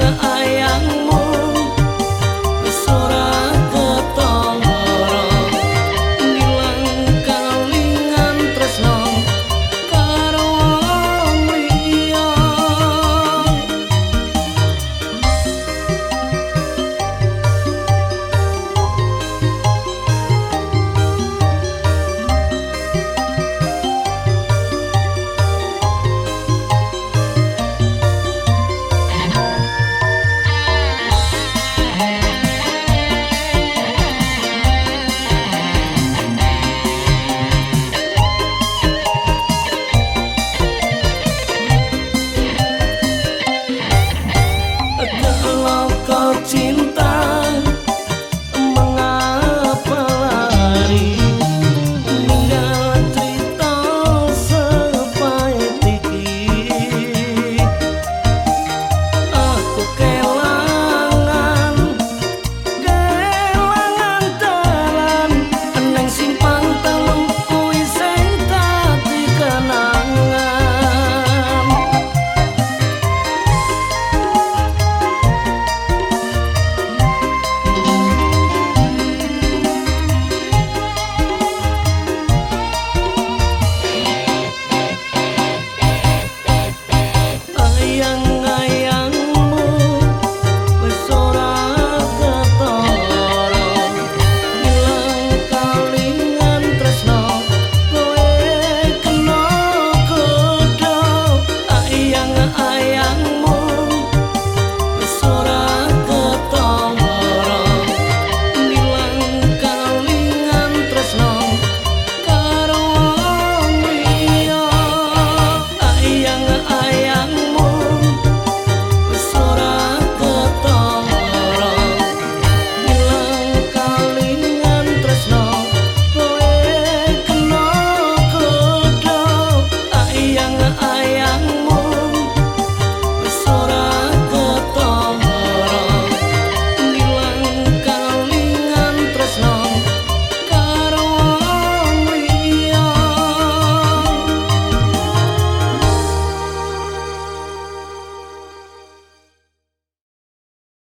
the